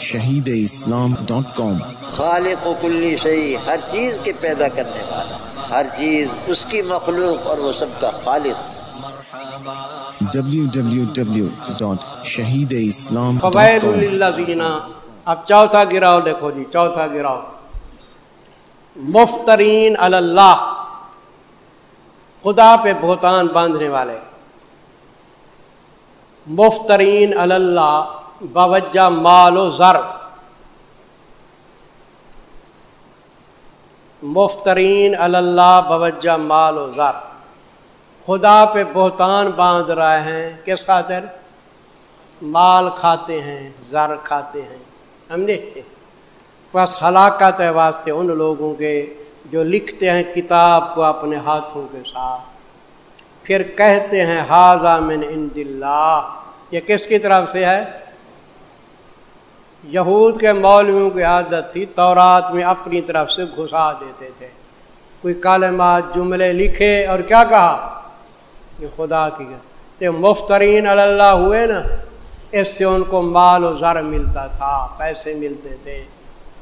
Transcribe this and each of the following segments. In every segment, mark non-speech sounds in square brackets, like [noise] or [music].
شہید اسلام ڈاٹ کام۔ خالق و کلی شہی ہر چیز کے پیدا کرنے والا ہر چیز اس کی مخلوق اور وہ سب کا خالق۔ شہید اسلام فوائد دینا اب چوتھا گراؤ دیکھو جی چوتھا گراؤ۔ مفترین اللہ خدا پہ بہتان باندھنے والے۔ مفترین اللہ باوجہ مال و زر۔ مفترین اللہ باوجہ مال و زر۔ خدا پہ بہتان باندھ رہے ہیں۔ کس خاطر؟ مال کھاتے ہیں، زر کھاتے ہیں۔ سمجھے؟ بس ہلاکت ہے واسطے ان لوگوں کے جو لکھتے ہیں کتاب کو اپنے ہاتھوں کے ساتھ۔ پھر کہتے ہیں حاضہ من ان اللہ یہ کس کی طرف سے ہے؟ یہود کے مولویوں کی عادت تھی، تورات میں اپنی طرف سے گھسا دیتے تھے۔ کوئی کالمات جملے لکھے اور کیا کہا؟ یہ خدا کی مفترین اللہ ہوئے نا، اس سے ان کو مال و زر ملتا تھا، پیسے ملتے تھے۔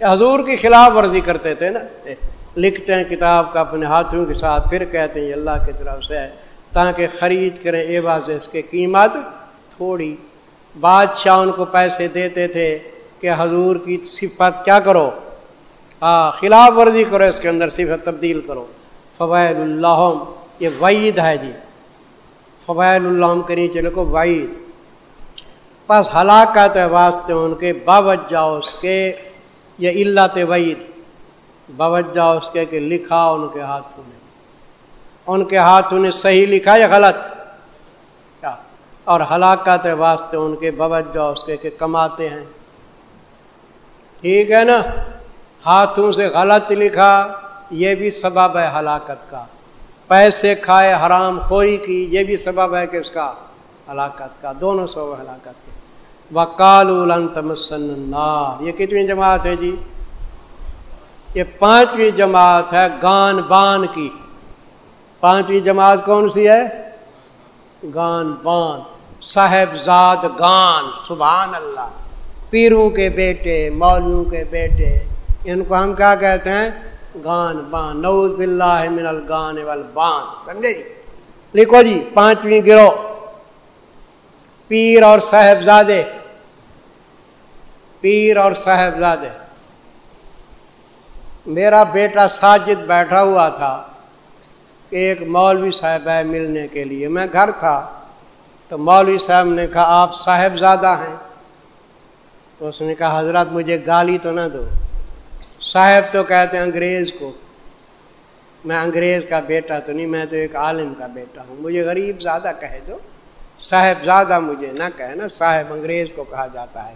حضور کی خلاف ورزی کرتے تھے نا۔ لکھتے ہیں کتاب کا اپنے ہاتھوں کے ساتھ، پھر کہتے ہیں اللہ کی طرف سے ہے۔ تاکہ خرید کریں اے اس کے قیمت تھوڑی۔ بادشاہ ان کو پیسے دیتے تھے۔ کہ حضور کی صفت کیا کرو؟ خلاف ورزی کرو، اس کے اندر صفت تبدیل کرو۔ فوائد اللہ یہ وعید ہے جی۔ فوائد اللہ کریں چلے کو وعید۔ بس ہلاکت واسطے ان کے، باوجہ اس کے، یہ اللہ وعید۔ باوجہ اس کے کہ لکھا ان کے ہاتھوں نے۔ ان کے ہاتھوں نے صحیح لکھا یا غلط؟ اور ہلاکت واسطے ان کے، باوجہ اس کے کہ کماتے ہیں۔ ٹھیک ہے نا؟ ہاتھوں سے غلط لکھا، یہ بھی سبب ہے ہلاکت کا۔ پیسے کھائے، حرام خوری کی، یہ بھی سبب ہے کہ اس کا ہلاکت کا۔ دونوں سبب ہلاکت کے۔ وکال النار۔ یہ کتنی جماعت ہے جی؟ یہ پانچویں جماعت ہے گان بان کی۔ پانچویں جماعت کون سی ہے؟ گان بان۔ صاحب زاد گان۔ سبحان اللہ۔ پیروں کے بیٹے مولوں کے بیٹے، ان کو ہم کیا کہتے ہیں؟ گان، بان۔ نوز باللہ من الگان والبان۔ سمجھے جی؟ لکھو جی پانچویں گرو پیر اور صاحبزادے۔ پیر اور صاحبزادے۔ میرا بیٹا ساجد بیٹھا ہوا تھا کہ ایک مولوی صاحب ہے ملنے کے لیے۔ میں گھر تھا، تو مولوی صاحب نے کہا، آپ صاحبزادہ ہیں۔ تو اس نے کہا، حضرت مجھے گالی تو نہ دو۔ صاحب تو کہتے ہیں انگریز کو، میں انگریز کا بیٹا تو نہیں، میں تو ایک عالم کا بیٹا ہوں، مجھے غریب زیادہ کہہ دو۔ صاحب زیادہ مجھے نہ کہے نا صاحب انگریز کو کہا جاتا ہے۔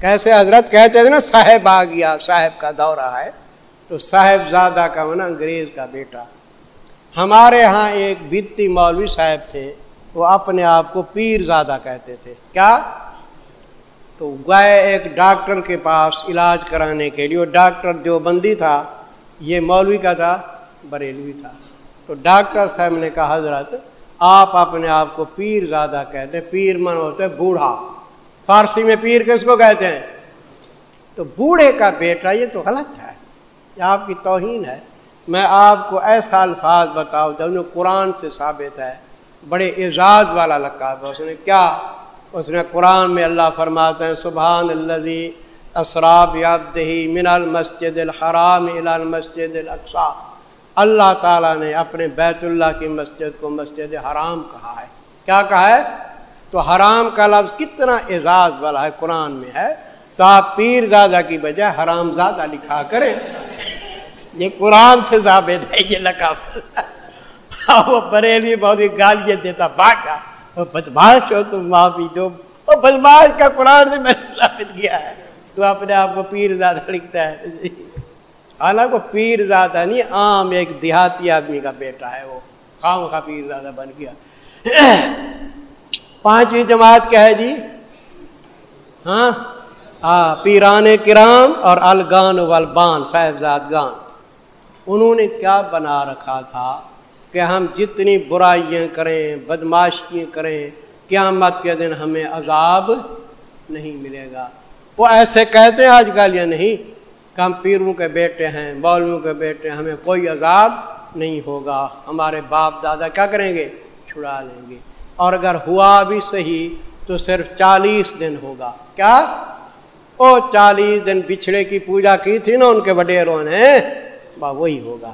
کیسے حضرت کہتے تھے نا، صاحب آ گیا، صاحب کا دورہ ہے۔ تو صاحب زیادہ کا ہونا انگریز کا بیٹا۔ ہمارے ہاں ایک بتی مولوی صاحب تھے، وہ اپنے آپ کو پیر زیادہ کہتے تھے۔ کیا؟ تو گئے ایک ڈاکٹر کے پاس علاج کرانے کے لیے، وہ ڈاکٹر جو بندی تھا، یہ مولوی کا تھا، بریلوی تھا۔ تو ڈاکٹر صاحب نے کہا، حضرت، آپ اپنے آپ کو پیر زیادہ کہتے پیر من ہوتے بوڑھا۔ فارسی میں پیر کس کو کہتے ہیں؟ تو بوڑھے کا بیٹا، یہ تو غلط ہے، یہ آپ کی توہین ہے۔ میں آپ کو ایسا الفاظ بتاؤ جو قرآن سے ثابت ہے، بڑے اعزاز والا لقاب ہے۔ اس نے کیا اس نے قرآن میں اللہ فرماتے ہیں، سبحان اللہ اسراب یابدہی من المسجد الحرام المسجد الاقصا اللہ تعالیٰ نے اپنے بیت اللہ کی مسجد کو مسجد حرام کہا ہے۔ کیا کہا ہے؟ تو حرام کا لفظ کتنا اعزاز والا ہے قرآن میں ہے۔ تو آپ پیر زادہ کی بجائے حرام زادہ لکھا کریں۔ یہ قرآن سے ثابت ہے، یہ لگا [laughs] وہ بریلی بہت گالیاں دیتا باقا بدماش ہو تم معافی دو۔ وہ بدماش کا قرآن سے میں نے ثابت کیا ہے۔ تو اپنے آپ کو پیر زیادہ لکھتا ہے۔ حالانکہ پیر زیادہ نہیں، عام ایک دیہاتی آدمی کا بیٹا ہے وہ۔ خام کا پیر زیادہ بن گیا۔ پانچویں جماعت کیا ہے جی؟ ہاں؟ ہاں پیران کرام اور الگان والبان صاحبزاد گان انہوں نے کیا بنا رکھا تھا؟ کہ ہم جتنی برائیاں کریں بدماشیاں کریں، قیامت کے دن ہمیں عذاب نہیں ملے گا۔ وہ ایسے کہتے ہیں، آج کل یا نہیں، کہ ہم پیروں کے بیٹے ہیں بولوں کے بیٹے ہیں، ہمیں کوئی عذاب نہیں ہوگا۔ ہمارے باپ دادا کیا کریں گے؟ چھڑا لیں گے۔ اور اگر ہوا بھی صحیح، تو صرف چالیس دن ہوگا۔ کیا؟ وہ چالیس دن بچھڑے کی پوجا کی تھی نا، ان کے وڈیروں نے؟ با، وہی ہوگا۔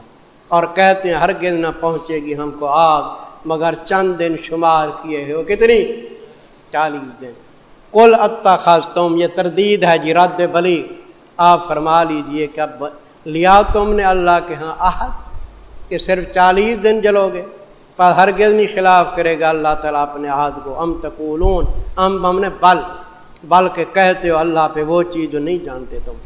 اور کہتے ہیں ہر نہ پہنچے گی ہم کو آگ، مگر چند دن شمار کیے ہو کتنی؟ چالیس دن۔ کل اتا خاص تم یہ تردید ہے جی رد بلی۔ آپ فرما لیجیے کہ اب لیا تم نے اللہ کے ہاں آہد کہ صرف چالیس دن جلو گے پر ہر نہیں خلاف کرے گا اللہ تعالیٰ اپنے عہد کو۔ ام تقولون، ام ہم نے بل بل کے کہتے ہو اللہ پہ وہ چیز جو نہیں جانتے تم۔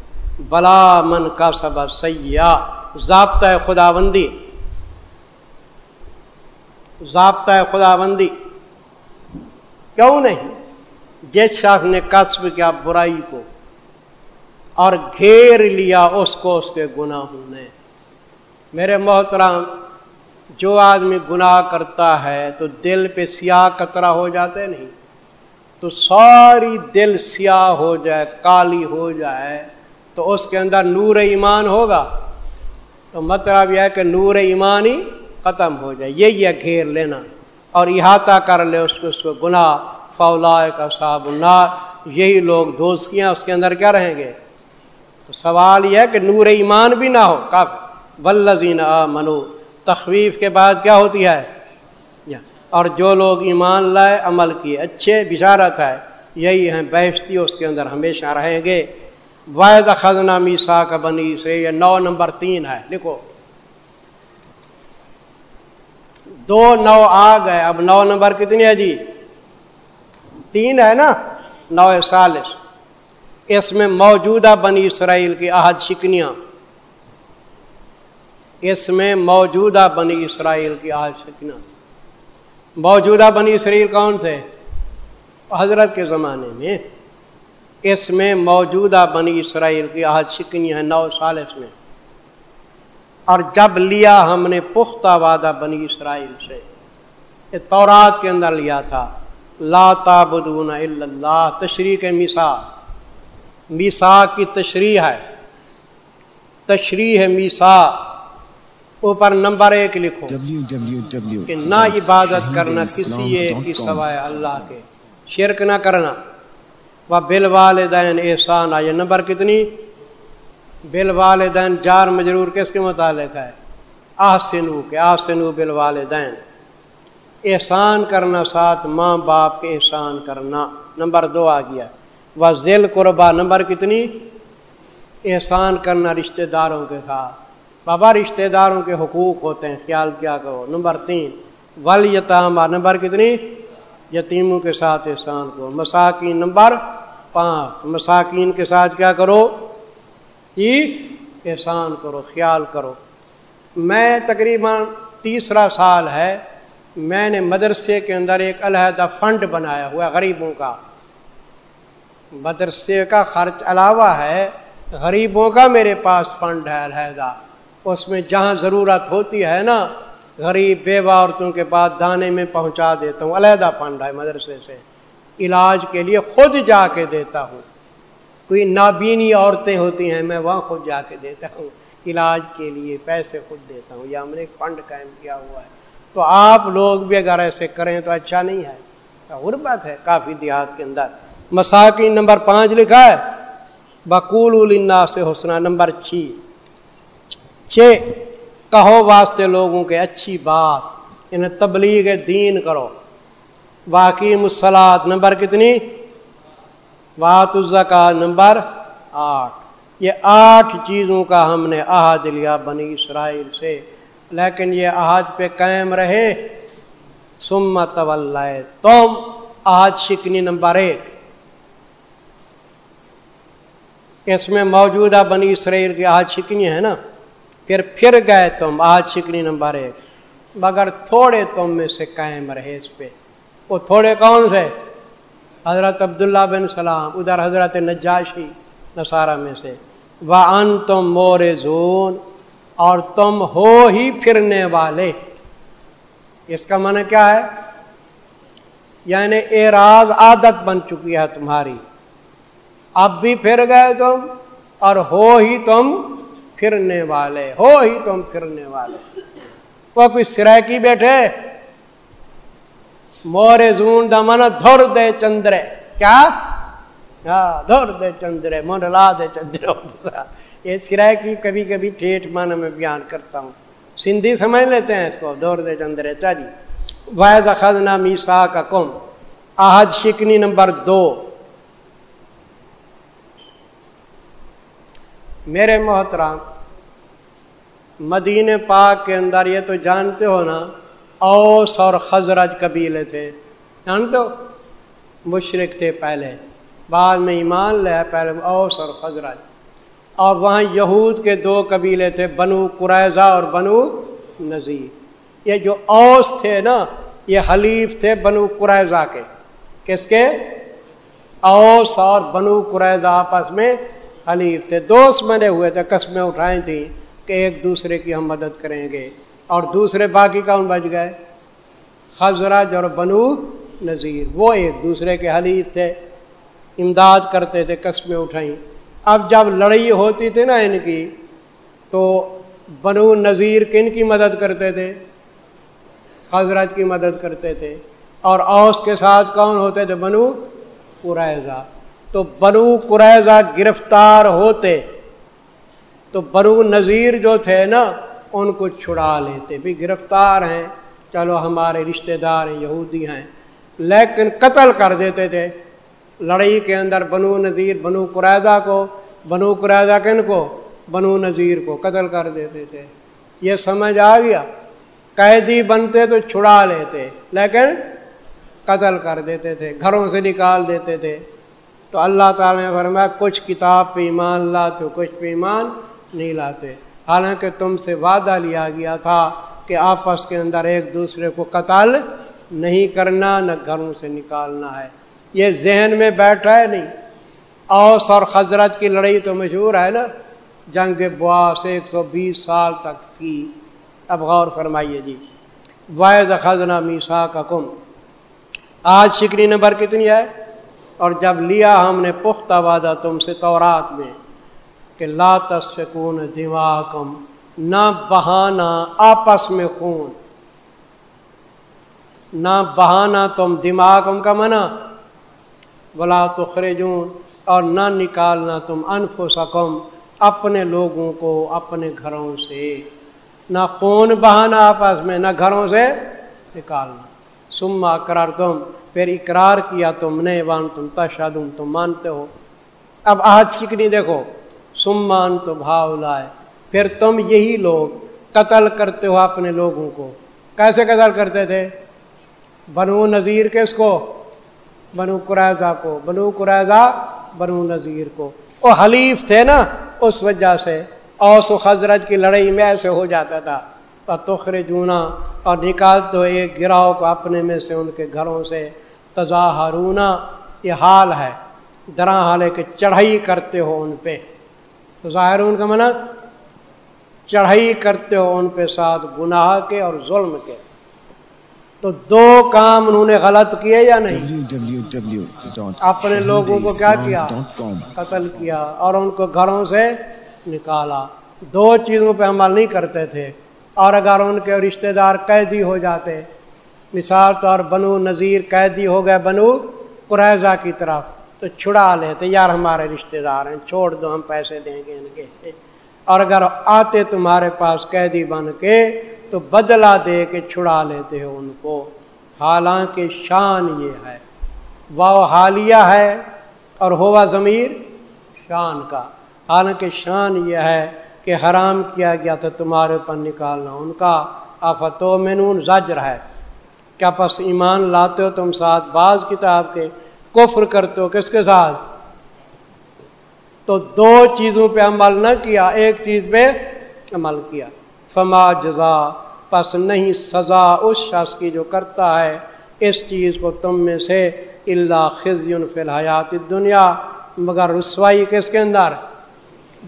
بلا من کا سب سیاح ضابطۂ خدا بندی ضابطۂ خدا بندی کیوں نہیں؟ جس شخص نے قصب کیا برائی کو اور گھیر لیا اس کو اس کے گناہوں نے۔ میرے محترام جو آدمی گناہ کرتا ہے تو دل پہ سیاہ کترا ہو جاتے نہیں؟ تو ساری دل سیاہ ہو جائے، کالی ہو جائے، تو اس کے اندر نور ایمان ہوگا؟ تو مطلب یہ ہے کہ نور ایمان ہی ختم ہو جائے، یہی ہے گھیر لینا اور احاطہ کر لے اس کو اس کو گناہ فولا کا صاحب النار، یہی لوگ دوستیاں اس کے اندر کیا رہیں گے؟ تو سوال یہ ہے کہ نور ایمان بھی نہ ہو کب ولزین آ منو تخویف کے بعد کیا ہوتی ہے؟ اور جو لوگ ایمان لائے، عمل کیے، اچھے، بشارت ہے، یہی ہیں بیشتی اس کے اندر ہمیشہ رہیں گے۔ واحد خزنہ میسا کا بنی سے یہ نو نمبر تین ہے، لکھو۔ دو نو آ گئے، اب نو نمبر کتنی ہے جی؟ تین ہے نا؟ نو سالس۔ اس میں موجودہ بنی اسرائیل کی عہد شکنیاں۔ اس میں موجودہ بنی اسرائیل کی عہد شکنیاں۔ موجودہ بنی اسرائیل کون تھے؟ حضرت کے زمانے میں۔ اس میں موجودہ بنی اسرائیل کی عہد شکنی ہے نو سالس میں۔ اور جب لیا ہم نے پختہ وعدہ بنی اسرائیل سے۔ تورات کے اندر لیا تھا۔ لا تابدون الا اللہ تشریح کے میسا میسا کی تشریح ہے۔ تشریح ہے میسا اوپر نمبر ایک لکھو۔ کہ نہ عبادت کرنا کسی ایک کی سوائے اللہ کے۔ شرک نہ کرنا۔ وہ بل والدین احسان آئے۔ نمبر کتنی؟ بل والدین جار مجرور کس کے متعلق ہے؟ آسنو کے آسنو بل والدین۔ احسان کرنا ساتھ ماں باپ کے احسان کرنا۔ نمبر دو آ گیا۔ وہ ذیل قربا، نمبر کتنی؟ احسان کرنا رشتہ داروں کے ساتھ۔ بابا، رشتہ داروں کے حقوق ہوتے ہیں، خیال کیا کرو۔ نمبر تین، ولیتامہ، نمبر کتنی؟ یتیموں کے ساتھ احسان کرو۔ مساکین، نمبر پانچ مساکین کے ساتھ کیا کرو؟ جی، احسان کرو، خیال کرو۔ میں تقریباً تیسرا سال ہے، میں نے مدرسے کے اندر ایک علیحدہ فنڈ بنایا ہوا غریبوں کا۔ مدرسے کا خرچ علاوہ ہے، غریبوں کا میرے پاس فنڈ ہے علیحدہ۔ اس میں جہاں ضرورت ہوتی ہے نا، غریب بیوہ عورتوں کے پاس دانے میں پہنچا دیتا ہوں، علیحدہ فنڈ ہے مدرسے سے۔ علاج کے لیے خود جا کے دیتا ہوں۔ کوئی نابینی عورتیں ہوتی ہیں، میں وہاں خود جا کے دیتا ہوں۔ علاج کے لیے پیسے خود دیتا ہوں۔ یا ہم نے ایک فنڈ قائم کیا ہوا ہے۔ تو آپ لوگ بھی اگر ایسے کریں تو اچھا نہیں ہے۔ غربت ہے، کافی دیہات کے اندر۔ مساکین نمبر پانچ لکھا ہے بکول النا سے حسنہ نمبر چھ۔ چھ، کہو واسطے لوگوں کے اچھی بات، انہیں تبلیغ دین کرو۔ باقی مسلات نمبر کتنی؟ وات الزکا نمبر آٹھ. یہ آٹھ چیزوں کا ہم نے عہد لیا بنی اسرائیل سے، لیکن یہ عہد پہ قائم رہے۔ سمت طول تم عہد شکنی نمبر ایک. اس میں موجودہ بنی اسرائیل کی عہد شکنی ہے نا؟ پھر پھر گئے تم آج شکنی نمبر ایک. مگر تھوڑے تم میں سے قائم رہے اس پہ۔ وہ تھوڑے کون سے؟ حضرت عبداللہ بن سلام، ادھر حضرت نجاشی، نصارہ میں سے۔ وہ ان تم مور زون اور تم ہو ہی پھرنے والے۔ اس کا من کیا ہے؟ یعنی اعراض عادت بن چکی ہے تمہاری۔ اب بھی پھر گئے تم، اور ہو ہی تم پھرنے والے، ہو ہی تم پھرنے والے۔ وہ کوئی سرائکی بیٹھے؟ مورے زون دا دمن دھر دے چندرے۔ کیا؟ ہاں دھر دے چندرے، من لا دے چندرے۔ یہ سرائکی کبھی کبھی ٹھیٹ من میں بیان کرتا ہوں۔ سندھی سمجھ لیتے ہیں اس کو دور دے چندرے۔ چاجی وحد خزنہ میسا کا کم آہد شکنی نمبر دو۔ میرے محترام مدین پاک کے اندر یہ تو جانتے ہو نا اوس اور خزرج قبیلے تھے۔ جانتے ہو؟ مشرق تھے پہلے۔ بعد میں ایمان لے پہلے اوس اور خزرج۔ اور وہاں یہود کے دو قبیلے تھے، بنو قریضہ اور بنو نذیر۔ یہ جو اوس تھے نا، یہ حلیف تھے بنو قریضہ کے۔ کس کے؟ اوس اور بنو قریضہ آپس میں حلیف تھے۔ دوست بنے ہوئے تھے، قسمیں اٹھائیں تھیں کہ ایک دوسرے کی ہم مدد کریں گے۔ اور دوسرے باقی کون بچ گئے؟ خزرج اور بنو نذیر۔ وہ ایک دوسرے کے حلیف تھے، امداد کرتے تھے، قسمیں اٹھائیں۔ اب جب لڑائی ہوتی تھی نا ان کی، تو بنو نذیر کن کی مدد کرتے تھے؟ خزرت کی مدد کرتے تھے۔ اور اوس کے ساتھ کون ہوتے تھے؟ بنو قریضہ تو بنو قریضہ گرفتار ہوتے۔ تو بنو نذیر جو تھے نا ان کو چھڑا لیتے بھی گرفتار ہیں۔ چلو ہمارے رشتہ دار ہیں یہودی ہیں۔ لیکن قتل کر دیتے تھے۔ لڑائی کے اندر بنو نذیر، بنو قریضہ کو، بنو قریضہ کن کو؟ بنو نذیر کو قتل کر دیتے تھے۔ یہ سمجھ آ گیا۔ قیدی بنتے تو چھڑا لیتے، لیکن قتل کر دیتے تھے، گھروں سے نکال دیتے تھے۔ تو اللہ تعالیٰ نے فرمایا، کچھ کتاب پہ ایمان لاتے، کچھ پہ ایمان نہیں لاتے۔ حالانکہ تم سے وعدہ لیا گیا تھا کہ آپس کے اندر ایک دوسرے کو قتل نہیں کرنا، نہ گھروں سے نکالنا ہے۔ یہ ذہن میں بیٹھا ہے نہیں۔ اوس اور خزرت کی لڑائی تو مشہور ہے نا۔ جنگ بواس ایک سو بیس سال تک کی۔ اب غور فرمائیے جی۔ واحد خزنہ میسا کا کم آج شکری نمبر کتنی ہے؟ اور جب لیا ہم نے پختہ وعدہ تم سے تورات میں۔ کہ لا تسکون دماغم نہ بہانا آپس میں خون۔ نہ بہانا تم دماغم کا منع بلا تو خرجون اور نہ نکالنا تم انفسکم، اپنے لوگوں کو اپنے گھروں سے۔ نہ خون بہانا آپس میں، نہ گھروں سے نکالنا۔ سما کرار تم پھر اقرار کیا تم نے وان تم تشادم تم مانتے ہو۔ اب آج شکنی دیکھو۔ سمان تو بھاؤ لائے۔ پھر تم یہی لوگ قتل کرتے ہو اپنے لوگوں کو۔ کیسے قتل کرتے تھے؟ بنو نذیر کس کو، بنو قرضہ کو۔ بنو قرضہ بنو نذیر کو۔ وہ حلیف تھے نا، اس وجہ سے اوس و خزرت کی لڑائی میں ایسے ہو جاتا تھا۔ تخر جونا اور نکال دو ایک گراؤ کو اپنے میں سے ان کے گھروں سے۔ تزاہرونا یہ حال ہے۔ درا حال ہے کہ چڑھائی کرتے ہو ان پہ۔ تو ظاہر ان کا منع چڑھائی کرتے ہو ان پہ ساتھ گناہ کے اور ظلم کے۔ تو دو کام انہوں نے غلط کیے یا نہیں؟ اپنے لوگوں کو کیا کیا؟ قتل کیا اور ان کو گھروں سے نکالا۔ دو چیزوں پہ عمل نہیں کرتے تھے۔ اور اگر ان کے رشتہ دار قیدی ہو جاتے مثال طور بنو نذیر قیدی ہو گئے بنو قریضہ کی طرف۔ تو چھڑا لیتے یار ہمارے رشتہ دار ہیں، چھوڑ دو، ہم پیسے دیں گے، ان کے۔ اور اگر آتے تمہارے پاس قیدی بن کے، تو بدلہ دے کے چھڑا لیتے ہو ان کو۔ حالانکہ شان یہ ہے۔ وہ حالیہ ہے اور ہوا ضمیر شان کا۔ حالانکہ شان یہ ہے کہ حرام کیا گیا تھا تمہارے اوپر نکالنا ان کا۔ آفتو مینون زجر ہے۔ کیا پس ایمان لاتے ہو تم ساتھ؟ بعض کتاب کے کفر کرتے ہو کس کے ساتھ؟ تو دو چیزوں پہ عمل نہ کیا، ایک چیز پہ عمل کیا۔ فما جزا، پس نہیں سزا اس شخص کی جو کرتا ہے۔ اس چیز کو تم میں سے اللہ خزی فی الحیات دنیا مگر رسوائی کس کے اندر؟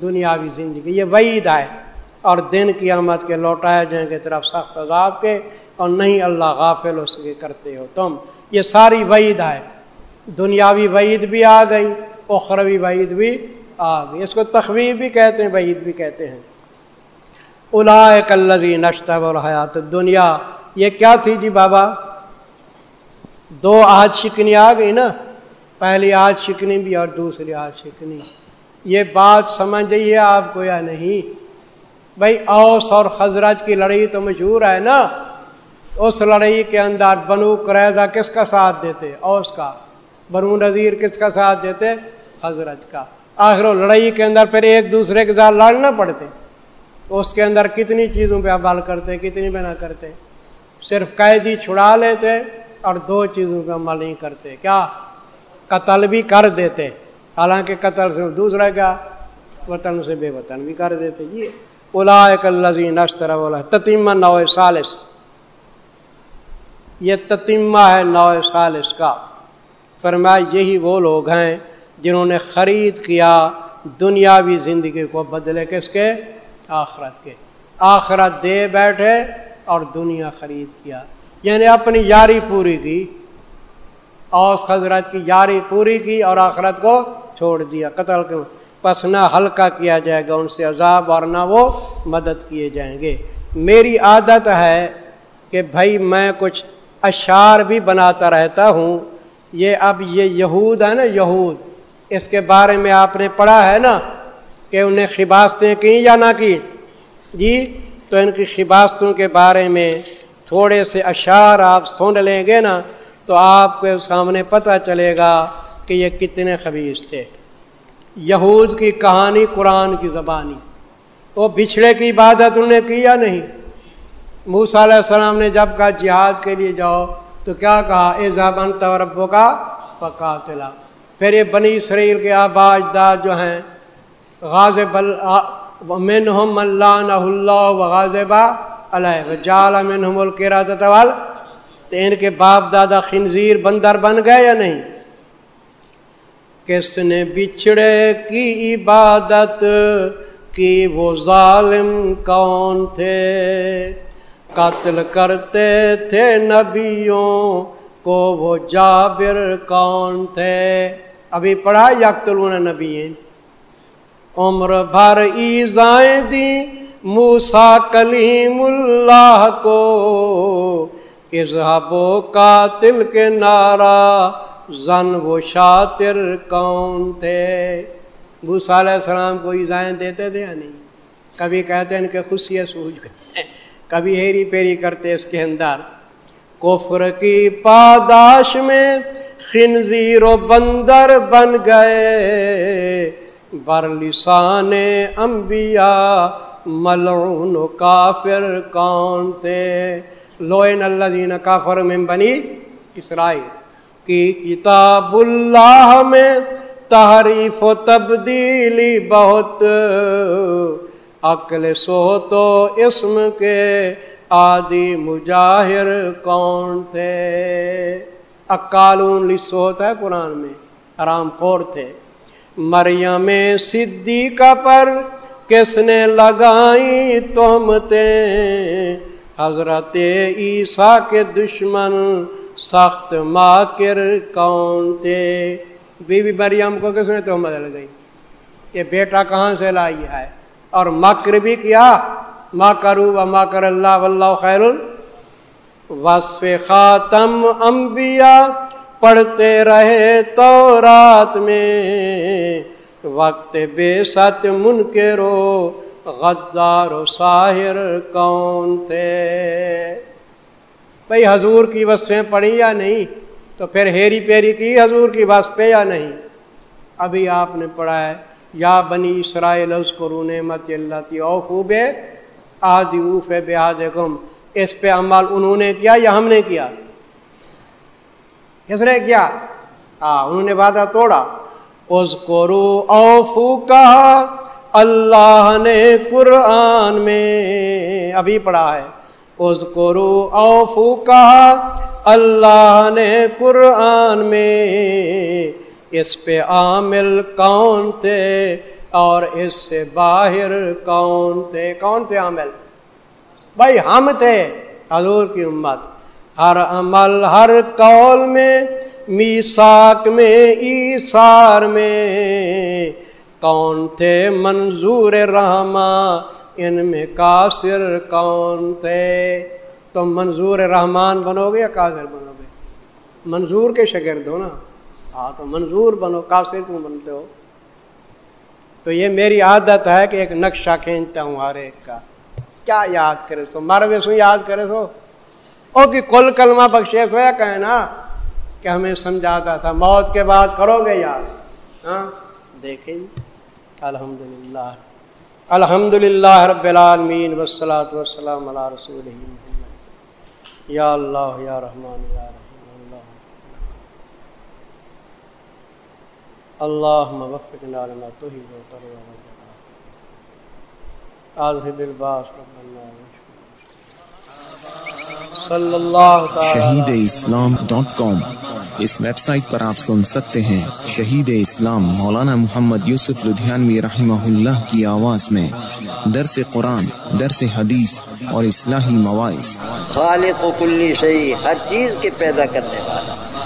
دنیاوی زندگی۔ یہ وعید ہے۔ اور دن کی آمد کے لوٹائے جائیں گے طرف سخت عذاب کے۔ اور نہیں اللہ غافل اس کے کرتے ہو تم۔ یہ ساری وعید ہے۔ دنیاوی وعید بھی آ گئی، اخروی بعید بھی آ گئی۔ اس کو تخویب بھی کہتے ہیں، بعید بھی کہتے ہیں۔ الزی نشتہ اور حیات دنیا یہ کیا تھی جی بابا؟ دو آج شکنی آ گئی نا۔ پہلی آج شکنی بھی اور دوسری آج شکنی۔ یہ بات سمجھ جائیے آپ کو یا نہیں؟ بھائی اوس اور خزرت کی لڑائی تو مشہور ہے نا۔ اس لڑائی کے اندر بنو قریضہ کس کا ساتھ دیتے؟ اوس کا۔ بنو نذیر کس کا ساتھ دیتے حضرت کا۔ آخر و لڑائی کے اندر پھر ایک دوسرے کے ساتھ لڑنا پڑتے۔ تو اس کے اندر کتنی چیزوں پہ عمل کرتے، کتنی پہ نہ کرتے۔ صرف قیدی چھڑا لیتے اور دو چیزوں پہ عمل نہیں کرتے۔ کیا؟ قتل بھی کر دیتے۔ حالانکہ قتل سے دوسرا کیا وطن سے بے وطن بھی کر دیتے۔ جی اولا تتیمہ نو سالس یہ تتیمہ ہے نو سالس کا۔ فرمایا، یہی وہ لوگ ہیں جنہوں نے خرید کیا دنیاوی زندگی کو بدلے کس کے؟ آخرت کے۔ آخرت دے بیٹھے اور دنیا خرید کیا۔ یعنی اپنی یاری پوری کی۔ اوس حضرت کی یاری پوری کی اور آخرت کو چھوڑ دیا۔ قتل کے پس نہ ہلکا کیا جائے گا، ان سے عذاب اور نہ وہ مدد کیے جائیں گے۔ میری عادت ہے کہ بھائی، میں کچھ اشعار بھی بناتا رہتا ہوں۔ یہ اب یہ یہود ہے نا، یہود۔ اس کے بارے میں آپ نے پڑھا ہے نا کہ انہیں خباستیں کی یا نہ کی جی تو ان کی خباستوں کے بارے میں تھوڑے سے اشعار آپ سن لیں گے نا تو آپ کے سامنے پتہ چلے گا کہ یہ کتنے خبیص تھے۔ یہود کی کہانی قرآن کی زبانی۔ وہ بچھڑے کی عبادت انہوں نے کی یا نہیں؟ موسا علیہ السلام نے جب کہا جہاد کے لیے جاؤ تو کیا کہا؟ اے زبان توربوں کا پکا تلا پھر یہ بنی اسرائیل کے آباج داد جو ہیں غازب منہم اللہ اللہ و غازبہ علیہ۔ جال منہم القرا تول تو ان کے باپ دادا خنزیر بندر بن گئے یا نہیں؟ کس نے بچھڑے کی عبادت کی؟ وہ ظالم کون تھے؟ قتل کرتے تھے نبیوں کو، وہ جابر کون تھے؟ ابھی پڑھا یکتلون نبی عمر بھر ایزائیں دی موسا کلیم اللہ کو۔ اظہب و قاتل کے نعرہ، زن وہ شاطر کون تھے؟ موسا علیہ السلام کو ایزائیں دیتے تھے یا نہیں؟ کبھی کہتے ہیں کہ خوشی سوج گئے۔ کبھی ہیری پیری کرتے اس کے اندر۔ کفر کی پاداش میں خنزیر و بندر بن گئے۔ بر لسان انبیاء ملعون و کافر کون تھے۔ لوئن اللہ دین کافر میں بنی اسرائیل۔ کی کتاب اللہ میں تحریف و تبدیلی بہت عقل سو تو اسم کے آدی مجاہر کون تھے؟ اکالون لسو ہوتا ہے قرآن میں، حرام خور تھے۔ مریم صدیقہ پر کس نے لگائی تہمتیں حضرت عیسیٰ کے دشمن سخت ماکر کون تھے؟ بی بی مریم کو کس نے تہمت لگائی؟ یہ بیٹا کہاں سے لائی ہے؟ اور مکر بھی کیا؟ ماں کرو و ماں کر اللہ واللہ خیر وصف خاتم انبیاء پڑھتے رہے تو رات میں. وقت بے ست من کے رو غدار و ساحر کون تھے؟ بھائی حضور کی وصفیں پڑھی یا نہیں؟ تو پھر ہیری پیری کی حضور کی بس پہ یا نہیں؟ ابھی آپ نے پڑھا ہے یا بنی اسرائیل نعمت اللہ تی اوفوب آدی اوف بے گم اس پہ عمل انہوں نے کیا یا ہم نے کیا؟ کس نے کیا؟ ہاں انہوں نے وعدہ توڑا۔ اس کرو اوفو کہا اللہ نے قرآن میں ابھی پڑھا ہے۔ اس کرو اوفو کہا اللہ نے قرآن میں اس پہ عامل کون تھے اور اس سے باہر کون تھے؟ کون تھے عامل؟ بھائی ہم تھے، حضور کی امت۔ ہر عمل ہر قول میں میساک میں ایسار میں۔ کون تھے منظور رحما ان میں کافر کون تھے؟ تم منظور رحمان بنو گے یا کافر بنو گے؟ منظور کے شگرد ہو نا۔ ہاں تو منظور بنو کافر تم بنتے ہو؟ تو یہ میری عادت ہے کہ ایک نقشہ کھینچتا ہوں ہر ایک کا۔ کیا یاد کرے سو مر سو یاد کرے سو او کہ کل کلمہ بخشے سو یا کہنا کہ ہمیں سمجھاتا تھا۔ موت کے بعد کرو گے یاد۔ ہاں دیکھیں۔ الحمد للہ الحمد للہ رب العالمین۔ وسلاۃ وسلم علیہ رسول یا اللہ، یا رحمان یا رحمان اللہ وفقنا لما تحب وترضى اذهب الباس صلی اللہ شہید اسلام ڈاٹ کام. اس ویب سائٹ پر آپ سن سکتے ہیں شہید اسلام مولانا محمد یوسف لدھیانوی رحمہ اللہ کی آواز میں درس قرآن درس حدیث اور اصلاحی مواعث. خالق و کلی شہی ہر چیز کے پیدا کرنے والا